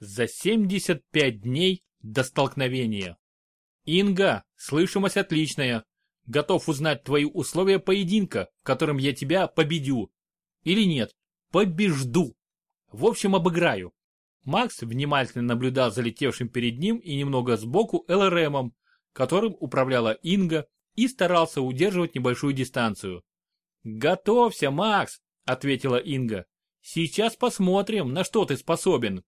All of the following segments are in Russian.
За 75 дней до столкновения. Инга, слышимость отличная. Готов узнать твои условия поединка, в котором я тебя победю. Или нет, побежду. В общем, обыграю. Макс внимательно наблюдал за летевшим перед ним и немного сбоку ЛРМом, которым управляла Инга, и старался удерживать небольшую дистанцию. «Готовься, Макс!» – ответила Инга. «Сейчас посмотрим, на что ты способен.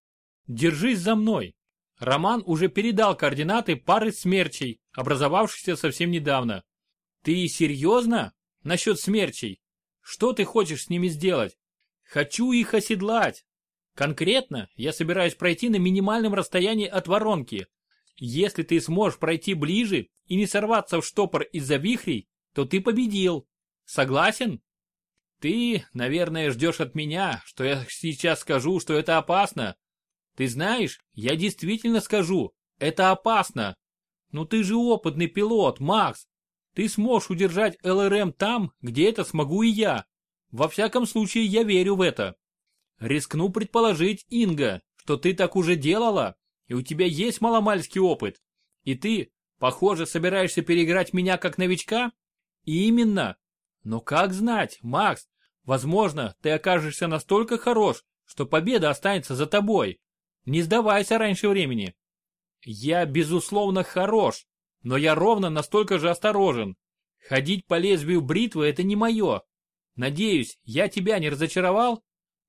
Держись за мной!» Роман уже передал координаты пары смерчей, образовавшихся совсем недавно. «Ты серьезно? Насчет смерчей? Что ты хочешь с ними сделать?» «Хочу их оседлать!» Конкретно я собираюсь пройти на минимальном расстоянии от воронки. Если ты сможешь пройти ближе и не сорваться в штопор из-за вихрей, то ты победил. Согласен? Ты, наверное, ждешь от меня, что я сейчас скажу, что это опасно. Ты знаешь, я действительно скажу, это опасно. Но ты же опытный пилот, Макс. Ты сможешь удержать ЛРМ там, где это смогу и я. Во всяком случае, я верю в это. Рискну предположить, Инга, что ты так уже делала, и у тебя есть маломальский опыт. И ты, похоже, собираешься переиграть меня как новичка? Именно. Но как знать, Макс, возможно, ты окажешься настолько хорош, что победа останется за тобой. Не сдавайся раньше времени. Я, безусловно, хорош, но я ровно настолько же осторожен. Ходить по лезвию бритвы – это не мое. Надеюсь, я тебя не разочаровал?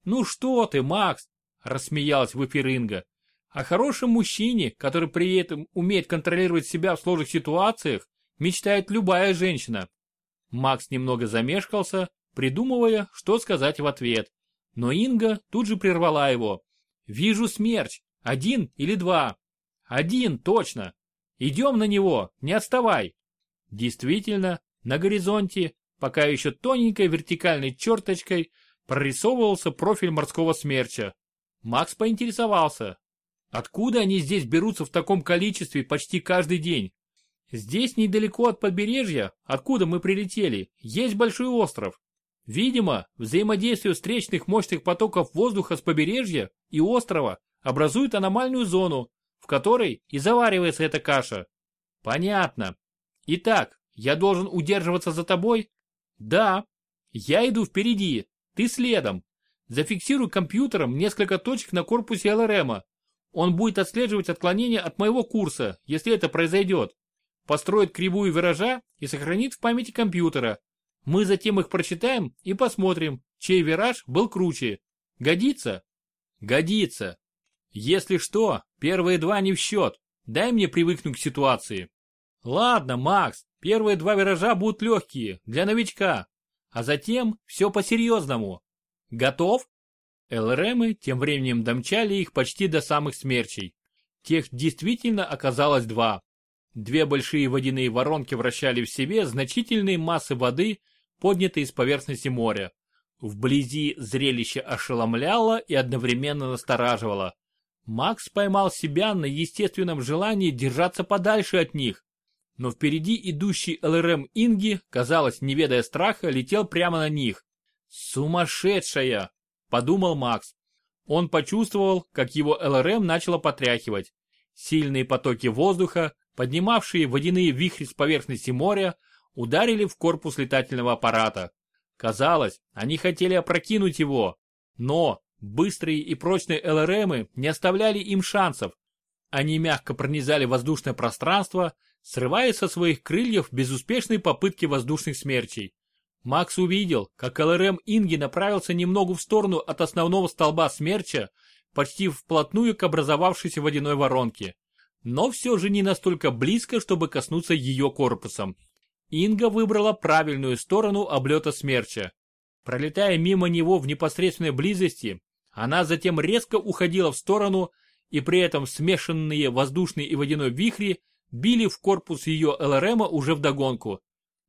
«Ну что ты, Макс!» – рассмеялась в эфир Инга. О хорошем мужчине, который при этом умеет контролировать себя в сложных ситуациях, мечтает любая женщина. Макс немного замешкался, придумывая, что сказать в ответ. Но Инга тут же прервала его. «Вижу смерч. Один или два?» «Один, точно. Идем на него, не отставай». Действительно, на горизонте, пока еще тоненькой вертикальной черточкой, прорисовывался профиль морского смерча. Макс поинтересовался, откуда они здесь берутся в таком количестве почти каждый день. Здесь недалеко от побережья, откуда мы прилетели, есть большой остров. Видимо, взаимодействие встречных мощных потоков воздуха с побережья и острова образует аномальную зону, в которой и заваривается эта каша. Понятно. Итак, я должен удерживаться за тобой? Да. Я иду впереди, ты следом. Зафиксируй компьютером несколько точек на корпусе ЛРМа. Он будет отслеживать отклонения от моего курса, если это произойдет. Построит кривую виража и сохранит в памяти компьютера. Мы затем их прочитаем и посмотрим, чей вираж был круче. Годится? Годится. Если что, первые два не в счет. Дай мне привыкнуть к ситуации. Ладно, Макс, первые два виража будут легкие, для новичка. А затем все по-серьезному. Готов? ЛРМы тем временем домчали их почти до самых смерчей. Тех действительно оказалось два. Две большие водяные воронки вращали в себе значительные массы воды, поднятые с поверхности моря. Вблизи зрелище ошеломляло и одновременно настораживало. Макс поймал себя на естественном желании держаться подальше от них, но впереди идущий ЛРМ Инги, казалось, не ведая страха, летел прямо на них. «Сумасшедшая!» – подумал Макс. Он почувствовал, как его ЛРМ начало потряхивать. Сильные потоки воздуха, поднимавшие водяные вихри с поверхности моря, ударили в корпус летательного аппарата. Казалось, они хотели опрокинуть его, но быстрые и прочные ЛРМы не оставляли им шансов. Они мягко пронизали воздушное пространство, срывая со своих крыльев безуспешные попытки воздушных смерчей. Макс увидел, как ЛРМ Инги направился немного в сторону от основного столба смерча, почти вплотную к образовавшейся водяной воронке. Но все же не настолько близко, чтобы коснуться ее корпусом. Инга выбрала правильную сторону облета смерча. Пролетая мимо него в непосредственной близости, она затем резко уходила в сторону, и при этом смешанные воздушный и водяной вихри били в корпус ее ЛРМа уже вдогонку.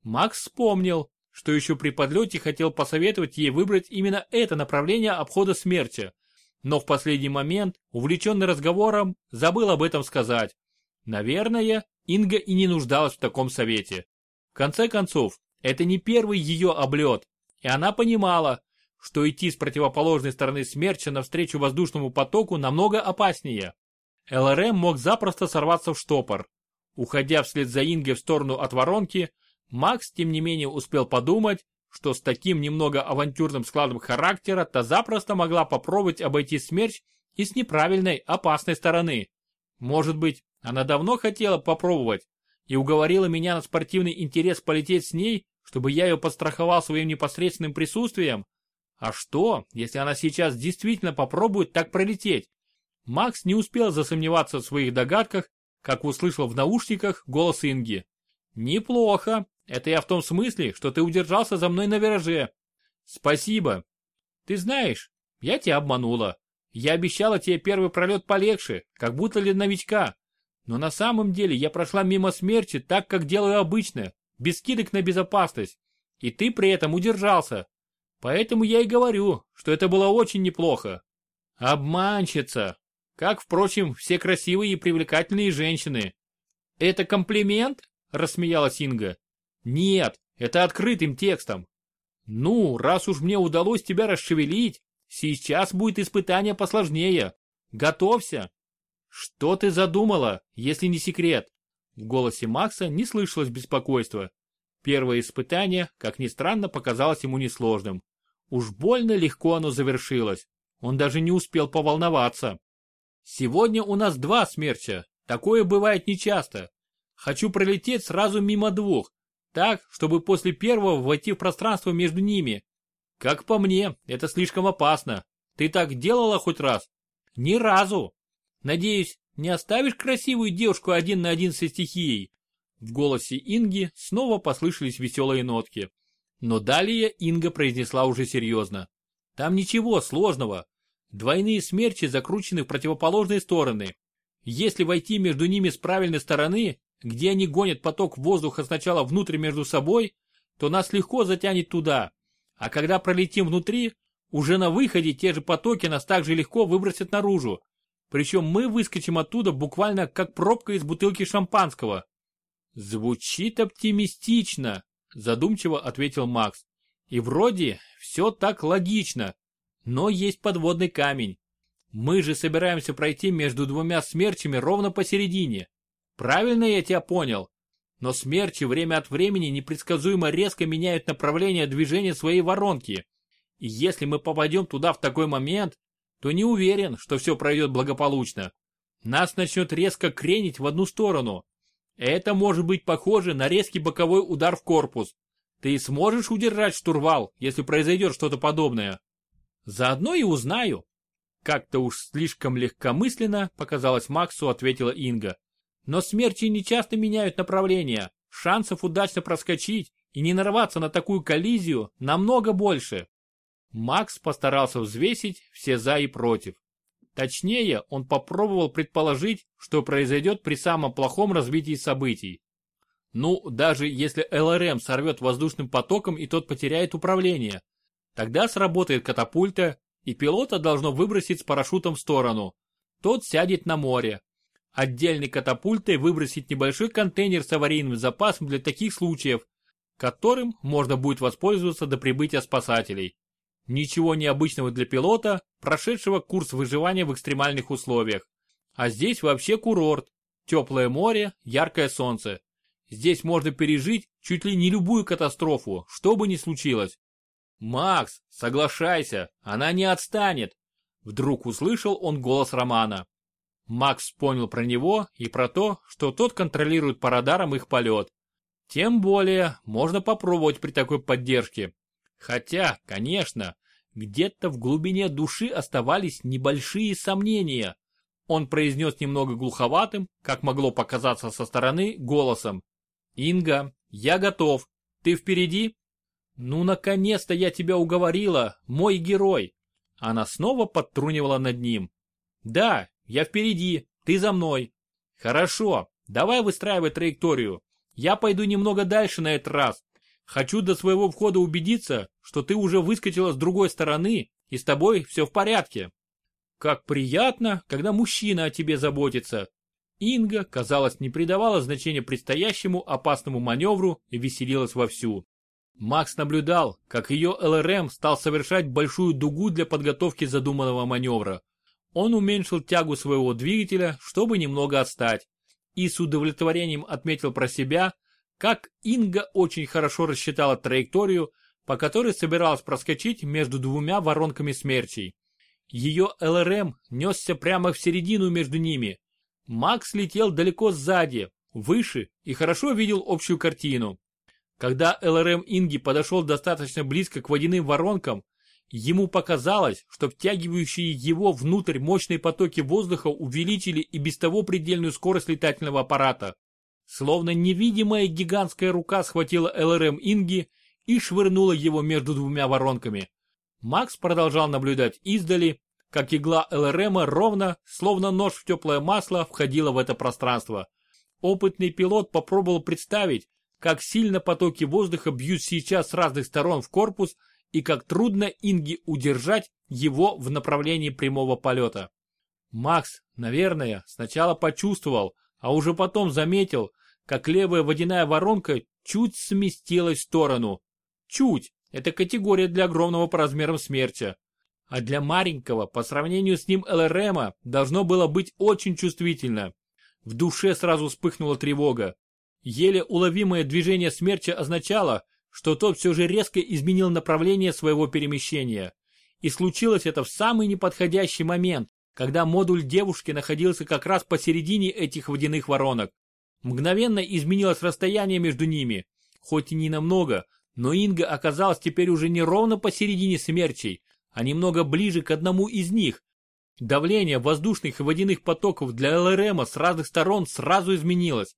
Макс вспомнил, что еще при подлете хотел посоветовать ей выбрать именно это направление обхода смерти, но в последний момент, увлеченный разговором, забыл об этом сказать. Наверное, Инга и не нуждалась в таком совете. В конце концов, это не первый ее облет, и она понимала, что идти с противоположной стороны смерча навстречу воздушному потоку намного опаснее. ЛРМ мог запросто сорваться в штопор. Уходя вслед за Инге в сторону от воронки, Макс, тем не менее, успел подумать, что с таким немного авантюрным складом характера та запросто могла попробовать обойти смерч и с неправильной, опасной стороны. Может быть, она давно хотела попробовать и уговорила меня на спортивный интерес полететь с ней, чтобы я ее подстраховал своим непосредственным присутствием? А что, если она сейчас действительно попробует так пролететь? Макс не успел засомневаться в своих догадках, как услышал в наушниках голос Инги. «Неплохо. Это я в том смысле, что ты удержался за мной на вираже. Спасибо. Ты знаешь, я тебя обманула. Я обещала тебе первый пролет полегче, как будто для новичка. Но на самом деле я прошла мимо смерти так, как делаю обычно, без скидок на безопасность. И ты при этом удержался. Поэтому я и говорю, что это было очень неплохо. Обманщица. Как, впрочем, все красивые и привлекательные женщины. Это комплимент? Рассмеялась Инга. Нет, это открытым текстом. Ну, раз уж мне удалось тебя расшевелить, сейчас будет испытание посложнее. Готовься. Что ты задумала, если не секрет? В голосе Макса не слышалось беспокойства. Первое испытание, как ни странно, показалось ему несложным. Уж больно легко оно завершилось. Он даже не успел поволноваться. Сегодня у нас два смерча. Такое бывает нечасто. Хочу пролететь сразу мимо двух, так, чтобы после первого войти в пространство между ними. Как по мне, это слишком опасно. Ты так делала хоть раз? Ни разу. Надеюсь, не оставишь красивую девушку один на один со стихией? В голосе Инги снова послышались веселые нотки. Но далее Инга произнесла уже серьезно. Там ничего сложного. Двойные смерчи закручены в противоположные стороны. Если войти между ними с правильной стороны, где они гонят поток воздуха сначала внутрь между собой, то нас легко затянет туда. А когда пролетим внутри, уже на выходе те же потоки нас также легко выбросят наружу. Причем мы выскочим оттуда буквально как пробка из бутылки шампанского. Звучит оптимистично, задумчиво ответил Макс. И вроде все так логично. Но есть подводный камень. Мы же собираемся пройти между двумя смерчами ровно посередине. Правильно я тебя понял? Но смерчи время от времени непредсказуемо резко меняют направление движения своей воронки. И если мы попадем туда в такой момент, то не уверен, что все пройдет благополучно. Нас начнет резко кренить в одну сторону. Это может быть похоже на резкий боковой удар в корпус. Ты сможешь удержать штурвал, если произойдет что-то подобное? Заодно и узнаю. Как-то уж слишком легкомысленно, показалось Максу, ответила Инга. Но смерчи не часто меняют направление. Шансов удачно проскочить и не нарваться на такую коллизию намного больше. Макс постарался взвесить все за и против. Точнее, он попробовал предположить, что произойдет при самом плохом развитии событий. Ну, даже если ЛРМ сорвет воздушным потоком и тот потеряет управление. Тогда сработает катапульта, и пилота должно выбросить с парашютом в сторону. Тот сядет на море, отдельной катапультой выбросить небольшой контейнер с аварийным запасом для таких случаев, которым можно будет воспользоваться до прибытия спасателей. Ничего необычного для пилота, прошедшего курс выживания в экстремальных условиях. А здесь вообще курорт. Теплое море, яркое солнце. Здесь можно пережить чуть ли не любую катастрофу, что бы ни случилось. «Макс, соглашайся, она не отстанет!» Вдруг услышал он голос Романа. Макс понял про него и про то, что тот контролирует по радарам их полет. Тем более, можно попробовать при такой поддержке. Хотя, конечно, где-то в глубине души оставались небольшие сомнения. Он произнес немного глуховатым, как могло показаться со стороны, голосом. «Инга, я готов. Ты впереди?» «Ну, наконец-то я тебя уговорила, мой герой!» Она снова подтрунивала над ним. «Да, я впереди, ты за мной. Хорошо, давай выстраивать траекторию. Я пойду немного дальше на этот раз. Хочу до своего входа убедиться, что ты уже выскочила с другой стороны и с тобой все в порядке. Как приятно, когда мужчина о тебе заботится. Инга, казалось, не придавала значения предстоящему опасному маневру и веселилась вовсю. Макс наблюдал, как ее ЛРМ стал совершать большую дугу для подготовки задуманного маневра. Он уменьшил тягу своего двигателя, чтобы немного отстать. И с удовлетворением отметил про себя, как Инга очень хорошо рассчитала траекторию, по которой собиралась проскочить между двумя воронками смерчей. Ее ЛРМ несся прямо в середину между ними. Макс летел далеко сзади, выше и хорошо видел общую картину. Когда ЛРМ Инги подошел достаточно близко к водяным воронкам, ему показалось, что втягивающие его внутрь мощные потоки воздуха увеличили и без того предельную скорость летательного аппарата. Словно невидимая гигантская рука схватила ЛРМ Инги и швырнула его между двумя воронками. Макс продолжал наблюдать издали, как игла ЛРМа ровно, словно нож в теплое масло, входила в это пространство. Опытный пилот попробовал представить, как сильно потоки воздуха бьют сейчас с разных сторон в корпус и как трудно Инге удержать его в направлении прямого полета. Макс, наверное, сначала почувствовал, а уже потом заметил, как левая водяная воронка чуть сместилась в сторону. Чуть. Это категория для огромного по размерам смерча. А для маленького, по сравнению с ним ЛРМа, должно было быть очень чувствительно. В душе сразу вспыхнула тревога. Еле уловимое движение смерча означало, что тот все же резко изменил направление своего перемещения. И случилось это в самый неподходящий момент, когда модуль девушки находился как раз посередине этих водяных воронок. Мгновенно изменилось расстояние между ними, хоть и не намного, но Инга оказалась теперь уже не ровно посередине смерчей, а немного ближе к одному из них. Давление воздушных и водяных потоков для ЛРМа с разных сторон сразу изменилось.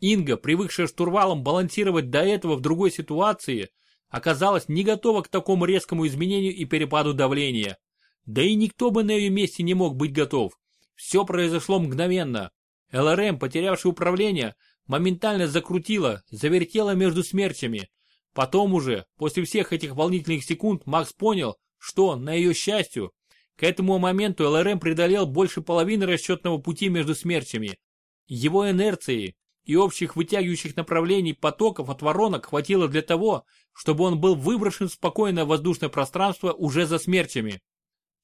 Инга, привыкшая штурвалом балансировать до этого в другой ситуации, оказалась не готова к такому резкому изменению и перепаду давления. Да и никто бы на ее месте не мог быть готов. Все произошло мгновенно. ЛРМ, потерявший управление, моментально закрутила, завертела между смерчами. Потом уже, после всех этих волнительных секунд, Макс понял, что, на ее счастью, к этому моменту ЛРМ преодолел больше половины расчетного пути между смерчами. Его инерции, и общих вытягивающих направлений потоков от воронок хватило для того, чтобы он был выброшен в спокойное воздушное пространство уже за смерчами.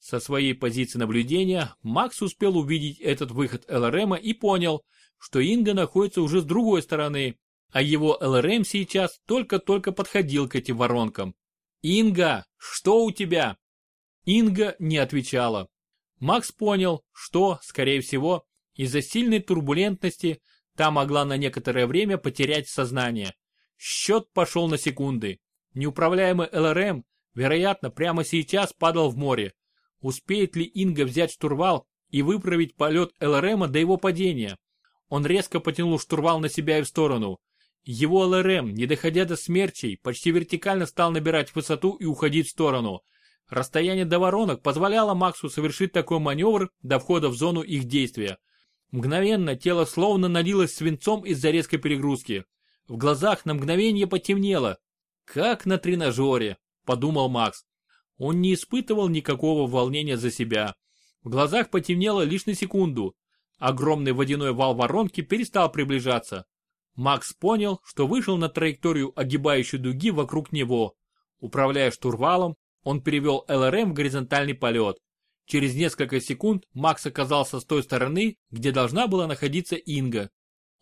Со своей позиции наблюдения Макс успел увидеть этот выход ЛРМа и понял, что Инга находится уже с другой стороны, а его ЛРМ сейчас только-только подходил к этим воронкам. «Инга, что у тебя?» Инга не отвечала. Макс понял, что, скорее всего, из-за сильной турбулентности Та могла на некоторое время потерять сознание. Счет пошел на секунды. Неуправляемый ЛРМ, вероятно, прямо сейчас падал в море. Успеет ли Инга взять штурвал и выправить полет ЛРМа до его падения? Он резко потянул штурвал на себя и в сторону. Его ЛРМ, не доходя до смерчей, почти вертикально стал набирать высоту и уходить в сторону. Расстояние до воронок позволяло Максу совершить такой маневр до входа в зону их действия. Мгновенно тело словно налилось свинцом из-за резкой перегрузки. В глазах на мгновение потемнело. Как на тренажере, подумал Макс. Он не испытывал никакого волнения за себя. В глазах потемнело лишь на секунду. Огромный водяной вал воронки перестал приближаться. Макс понял, что вышел на траекторию огибающей дуги вокруг него. Управляя штурвалом, он перевел ЛРМ в горизонтальный полет. Через несколько секунд Макс оказался с той стороны, где должна была находиться Инга.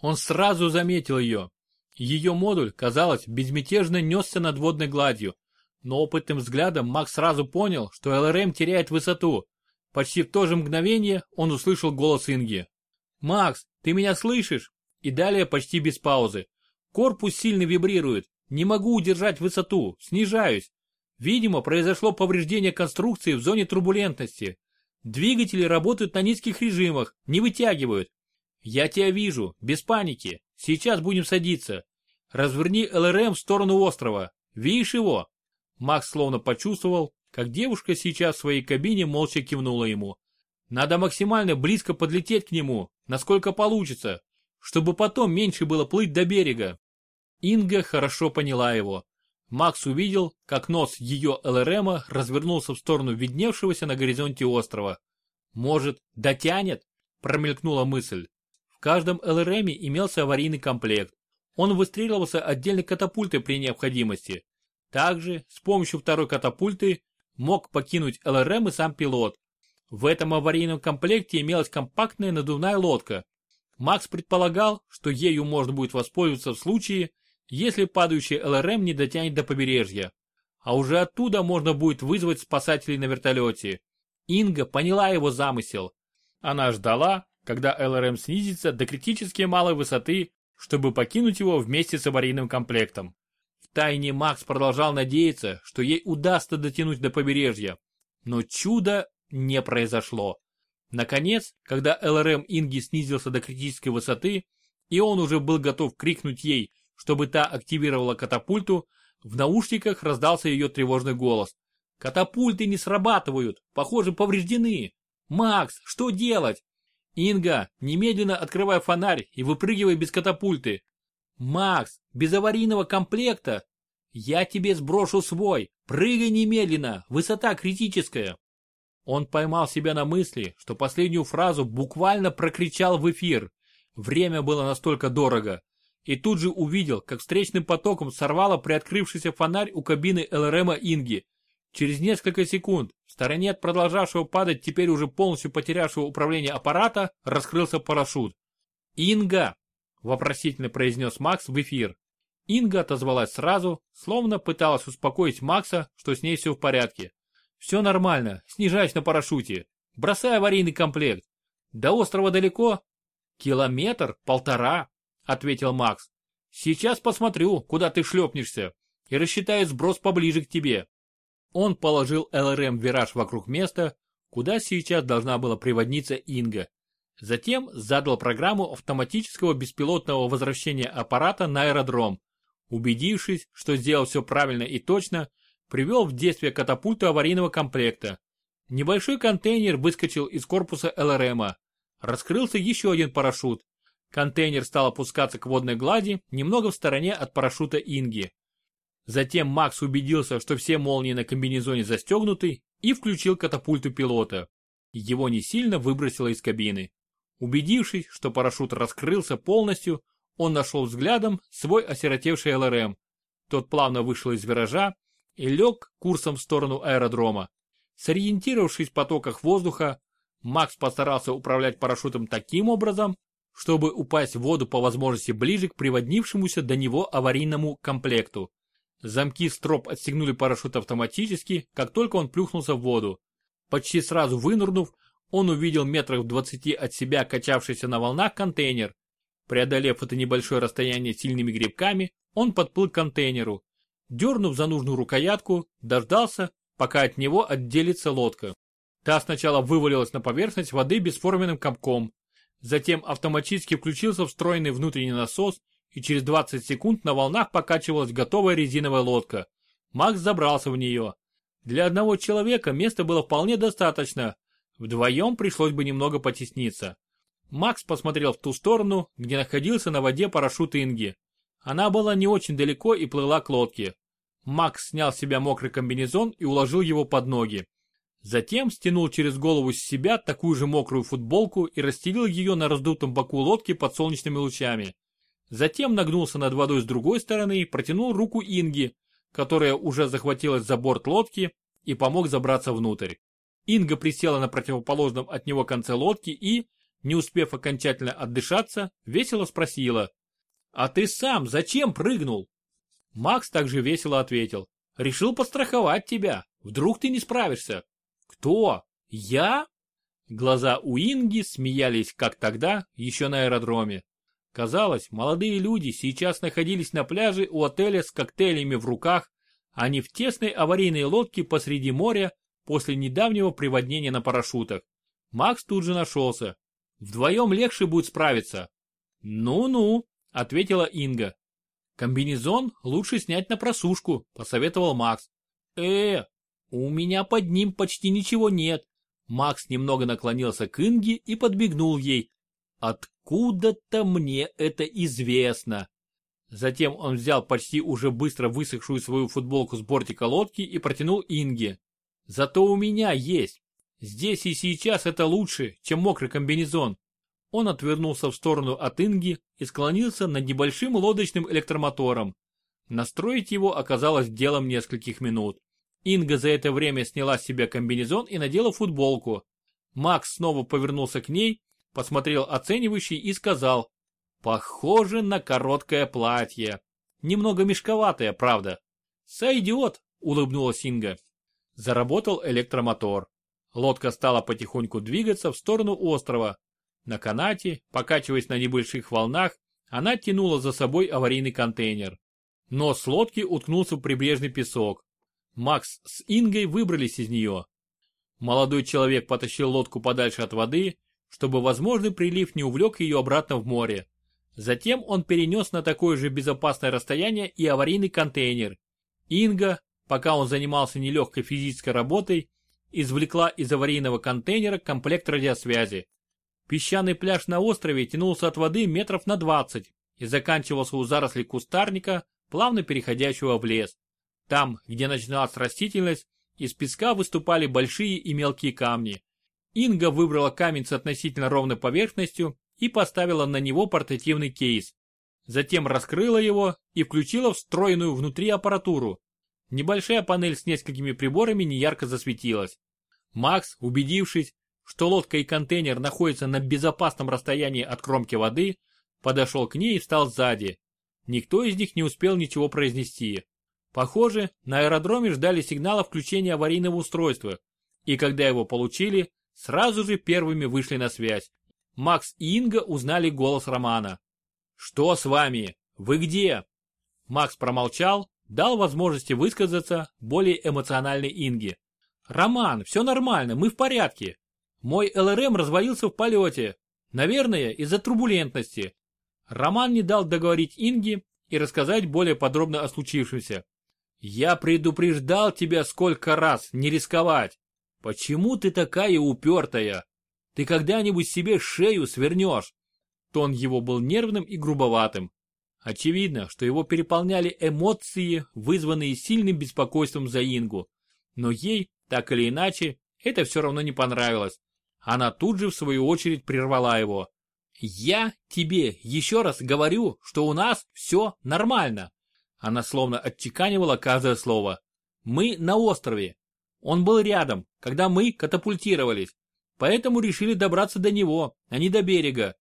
Он сразу заметил ее. Ее модуль, казалось, безмятежно несся над водной гладью. Но опытным взглядом Макс сразу понял, что ЛРМ теряет высоту. Почти в то же мгновение он услышал голос Инги. «Макс, ты меня слышишь?» И далее почти без паузы. «Корпус сильно вибрирует. Не могу удержать высоту. Снижаюсь. Видимо, произошло повреждение конструкции в зоне турбулентности. Двигатели работают на низких режимах, не вытягивают. Я тебя вижу, без паники. Сейчас будем садиться. Разверни ЛРМ в сторону острова. Видишь его? Макс словно почувствовал, как девушка сейчас в своей кабине молча кивнула ему. Надо максимально близко подлететь к нему, насколько получится, чтобы потом меньше было плыть до берега. Инга хорошо поняла его. Макс увидел, как нос ее ЛРМа развернулся в сторону видневшегося на горизонте острова. «Может, дотянет?» – промелькнула мысль. В каждом ЛРМе имелся аварийный комплект. Он выстреливался отдельной катапультой при необходимости. Также с помощью второй катапульты мог покинуть ЛРМ и сам пилот. В этом аварийном комплекте имелась компактная надувная лодка. Макс предполагал, что ею можно будет воспользоваться в случае, если падающий ЛРМ не дотянет до побережья. А уже оттуда можно будет вызвать спасателей на вертолете. Инга поняла его замысел. Она ждала, когда ЛРМ снизится до критически малой высоты, чтобы покинуть его вместе с аварийным комплектом. Втайне Макс продолжал надеяться, что ей удастся дотянуть до побережья. Но чудо не произошло. Наконец, когда ЛРМ Инги снизился до критической высоты, и он уже был готов крикнуть ей, чтобы та активировала катапульту, в наушниках раздался ее тревожный голос. «Катапульты не срабатывают, похоже, повреждены. Макс, что делать?» «Инга, немедленно открывай фонарь и выпрыгивай без катапульты». «Макс, без аварийного комплекта?» «Я тебе сброшу свой, прыгай немедленно, высота критическая». Он поймал себя на мысли, что последнюю фразу буквально прокричал в эфир. Время было настолько дорого. И тут же увидел, как встречным потоком сорвало приоткрывшийся фонарь у кабины ЛРМа Инги. Через несколько секунд в стороне от продолжавшего падать теперь уже полностью потерявшего управление аппарата раскрылся парашют. «Инга!» – вопросительно произнес Макс в эфир. Инга отозвалась сразу, словно пыталась успокоить Макса, что с ней все в порядке. Все нормально, снижайся на парашюте. Бросай аварийный комплект. До острова далеко? Километр, полтора, ответил Макс. Сейчас посмотрю, куда ты шлепнешься, и рассчитаю сброс поближе к тебе. Он положил ЛРМ вираж вокруг места, куда сейчас должна была приводниться Инга. Затем задал программу автоматического беспилотного возвращения аппарата на аэродром. Убедившись, что сделал все правильно и точно, привел в действие катапульту аварийного комплекта. Небольшой контейнер выскочил из корпуса ЛРМа. Раскрылся еще один парашют. Контейнер стал опускаться к водной глади, немного в стороне от парашюта Инги. Затем Макс убедился, что все молнии на комбинезоне застегнуты, и включил катапульту пилота. Его не сильно выбросило из кабины. Убедившись, что парашют раскрылся полностью, он нашел взглядом свой осиротевший ЛРМ. Тот плавно вышел из виража, и лег курсом в сторону аэродрома. Сориентировавшись в потоках воздуха, Макс постарался управлять парашютом таким образом, чтобы упасть в воду по возможности ближе к приводнившемуся до него аварийному комплекту. Замки строп отстегнули парашют автоматически, как только он плюхнулся в воду. Почти сразу вынырнув, он увидел метрах в двадцати от себя качавшийся на волнах контейнер. Преодолев это небольшое расстояние сильными грибками, он подплыл к контейнеру. Дернув за нужную рукоятку, дождался, пока от него отделится лодка. Та сначала вывалилась на поверхность воды бесформенным комком. Затем автоматически включился встроенный внутренний насос, и через 20 секунд на волнах покачивалась готовая резиновая лодка. Макс забрался в нее. Для одного человека места было вполне достаточно. Вдвоем пришлось бы немного потесниться. Макс посмотрел в ту сторону, где находился на воде парашют Инги. Она была не очень далеко и плыла к лодке. Макс снял с себя мокрый комбинезон и уложил его под ноги. Затем стянул через голову с себя такую же мокрую футболку и расстелил ее на раздутом боку лодки под солнечными лучами. Затем нагнулся над водой с другой стороны и протянул руку Инги, которая уже захватилась за борт лодки и помог забраться внутрь. Инга присела на противоположном от него конце лодки и, не успев окончательно отдышаться, весело спросила. «А ты сам зачем прыгнул?» Макс также весело ответил. «Решил подстраховать тебя. Вдруг ты не справишься». «Кто? Я?» Глаза у Инги смеялись, как тогда, еще на аэродроме. Казалось, молодые люди сейчас находились на пляже у отеля с коктейлями в руках, а не в тесной аварийной лодке посреди моря после недавнего приводнения на парашютах. Макс тут же нашелся. Вдвоем легче будет справиться. Ну-ну, ответила Инга. Комбинезон лучше снять на просушку, посоветовал Макс. Э, у меня под ним почти ничего нет. Макс немного наклонился к Инге и подбегнул ей. Откуда-то мне это известно. Затем он взял почти уже быстро высохшую свою футболку с бортика лодки и протянул Инге. Зато у меня есть. Здесь и сейчас это лучше, чем мокрый комбинезон. Он отвернулся в сторону от Инги и склонился над небольшим лодочным электромотором. Настроить его оказалось делом нескольких минут. Инга за это время сняла с себя комбинезон и надела футболку. Макс снова повернулся к ней, посмотрел оценивающий и сказал, «Похоже на короткое платье. Немного мешковатое, правда». «Сойдет», — улыбнулась Инга. Заработал электромотор. Лодка стала потихоньку двигаться в сторону острова. На канате, покачиваясь на небольших волнах, она тянула за собой аварийный контейнер. Нос лодки уткнулся в прибрежный песок. Макс с Ингой выбрались из нее. Молодой человек потащил лодку подальше от воды, чтобы возможный прилив не увлек ее обратно в море. Затем он перенес на такое же безопасное расстояние и аварийный контейнер. Инга, пока он занимался нелегкой физической работой, извлекла из аварийного контейнера комплект радиосвязи. Песчаный пляж на острове тянулся от воды метров на 20 и заканчивался у зарослей кустарника, плавно переходящего в лес. Там, где начиналась растительность, из песка выступали большие и мелкие камни. Инга выбрала камень с относительно ровной поверхностью и поставила на него портативный кейс. Затем раскрыла его и включила встроенную внутри аппаратуру. Небольшая панель с несколькими приборами неярко засветилась. Макс, убедившись, что лодка и контейнер находятся на безопасном расстоянии от кромки воды, подошел к ней и встал сзади. Никто из них не успел ничего произнести. Похоже, на аэродроме ждали сигнала включения аварийного устройства, и когда его получили, сразу же первыми вышли на связь. Макс и Инга узнали голос Романа. «Что с вами? Вы где?» Макс промолчал, дал возможности высказаться более эмоциональной Инге. «Роман, все нормально, мы в порядке. Мой ЛРМ развалился в полете. Наверное, из-за турбулентности. Роман не дал договорить Инге и рассказать более подробно о случившемся. «Я предупреждал тебя сколько раз не рисковать. Почему ты такая упертая? Ты когда-нибудь себе шею свернешь?» Тон его был нервным и грубоватым. Очевидно, что его переполняли эмоции, вызванные сильным беспокойством за Ингу. Но ей, так или иначе, это все равно не понравилось. Она тут же в свою очередь прервала его. «Я тебе еще раз говорю, что у нас все нормально». Она словно отчеканивала каждое слово. «Мы на острове. Он был рядом, когда мы катапультировались, поэтому решили добраться до него, а не до берега».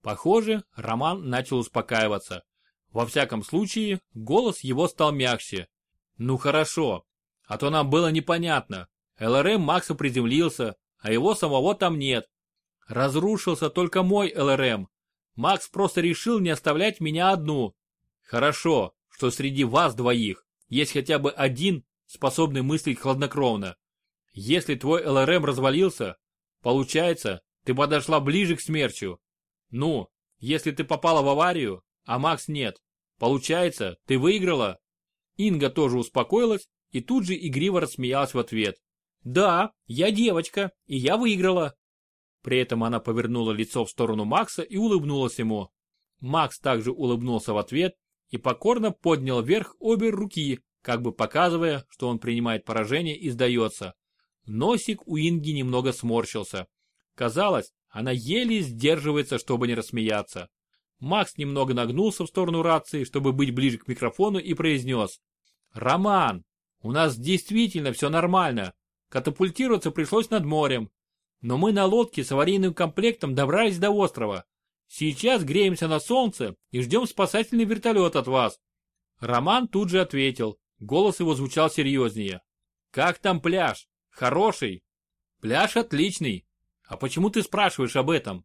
Похоже, Роман начал успокаиваться. Во всяком случае, голос его стал мягче. «Ну хорошо, а то нам было непонятно. ЛРМ Макса приземлился, а его самого там нет. Разрушился только мой ЛРМ. Макс просто решил не оставлять меня одну. Хорошо, что среди вас двоих есть хотя бы один, способный мыслить хладнокровно. Если твой ЛРМ развалился, получается, ты подошла ближе к смерчу. Ну, если ты попала в аварию, а Макс нет, получается, ты выиграла? Инга тоже успокоилась и тут же игриво рассмеялась в ответ. Да, я девочка, и я выиграла. При этом она повернула лицо в сторону Макса и улыбнулась ему. Макс также улыбнулся в ответ и покорно поднял вверх обе руки, как бы показывая, что он принимает поражение и сдается. Носик у Инги немного сморщился. Казалось, она еле сдерживается, чтобы не рассмеяться. Макс немного нагнулся в сторону рации, чтобы быть ближе к микрофону и произнес. «Роман, у нас действительно все нормально. Катапультироваться пришлось над морем. Но мы на лодке с аварийным комплектом добрались до острова. Сейчас греемся на солнце и ждем спасательный вертолет от вас. Роман тут же ответил. Голос его звучал серьезнее. Как там пляж? Хороший? Пляж отличный. А почему ты спрашиваешь об этом?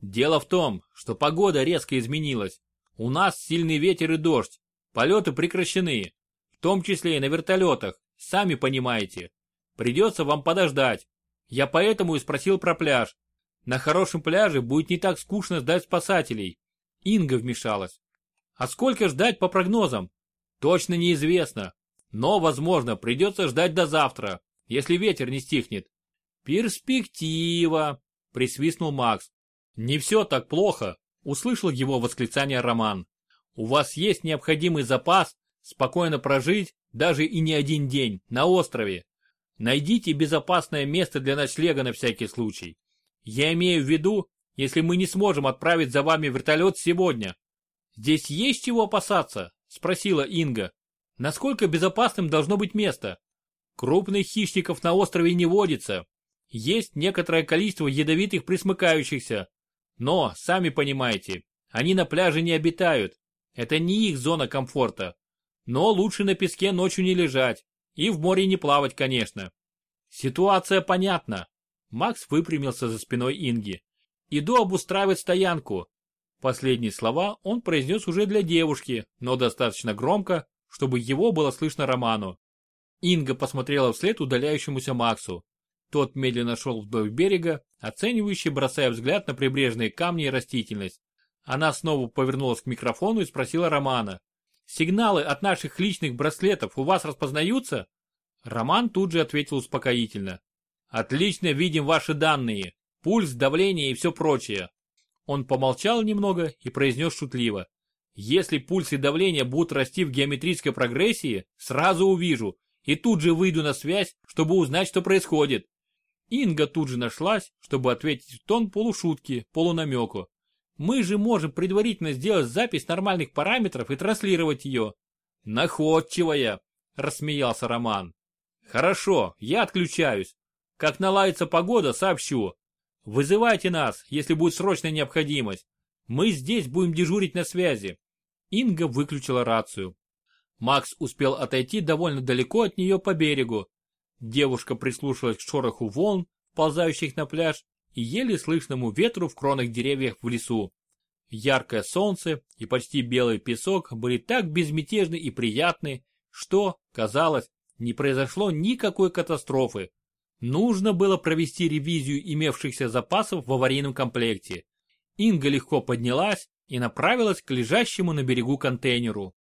Дело в том, что погода резко изменилась. У нас сильный ветер и дождь. Полеты прекращены. В том числе и на вертолетах. Сами понимаете. Придется вам подождать. Я поэтому и спросил про пляж. На хорошем пляже будет не так скучно ждать спасателей. Инга вмешалась. А сколько ждать по прогнозам? Точно неизвестно. Но, возможно, придется ждать до завтра, если ветер не стихнет. Перспектива, присвистнул Макс. Не все так плохо, услышал его восклицание Роман. У вас есть необходимый запас спокойно прожить даже и не один день на острове. Найдите безопасное место для ночлега на всякий случай. Я имею в виду, если мы не сможем отправить за вами вертолет сегодня. Здесь есть чего опасаться? Спросила Инга. Насколько безопасным должно быть место? Крупных хищников на острове не водится. Есть некоторое количество ядовитых присмыкающихся. Но, сами понимаете, они на пляже не обитают. Это не их зона комфорта. Но лучше на песке ночью не лежать. И в море не плавать, конечно. Ситуация понятна. Макс выпрямился за спиной Инги. Иду обустраивать стоянку. Последние слова он произнес уже для девушки, но достаточно громко, чтобы его было слышно Роману. Инга посмотрела вслед удаляющемуся Максу. Тот медленно шел вдоль берега, оценивающий, бросая взгляд на прибрежные камни и растительность. Она снова повернулась к микрофону и спросила Романа. «Сигналы от наших личных браслетов у вас распознаются?» Роман тут же ответил успокоительно. «Отлично видим ваши данные. Пульс, давление и все прочее». Он помолчал немного и произнес шутливо. «Если пульс и давление будут расти в геометрической прогрессии, сразу увижу и тут же выйду на связь, чтобы узнать, что происходит». Инга тут же нашлась, чтобы ответить в тон полушутки, полунамеку. Мы же можем предварительно сделать запись нормальных параметров и транслировать ее. Находчивая, рассмеялся Роман. Хорошо, я отключаюсь. Как наладится погода, сообщу. Вызывайте нас, если будет срочная необходимость. Мы здесь будем дежурить на связи. Инга выключила рацию. Макс успел отойти довольно далеко от нее по берегу. Девушка прислушалась к шороху волн, ползающих на пляж, и еле слышному ветру в кронах деревьев в лесу. Яркое солнце и почти белый песок были так безмятежны и приятны, что, казалось, не произошло никакой катастрофы. Нужно было провести ревизию имевшихся запасов в аварийном комплекте. Инга легко поднялась и направилась к лежащему на берегу контейнеру.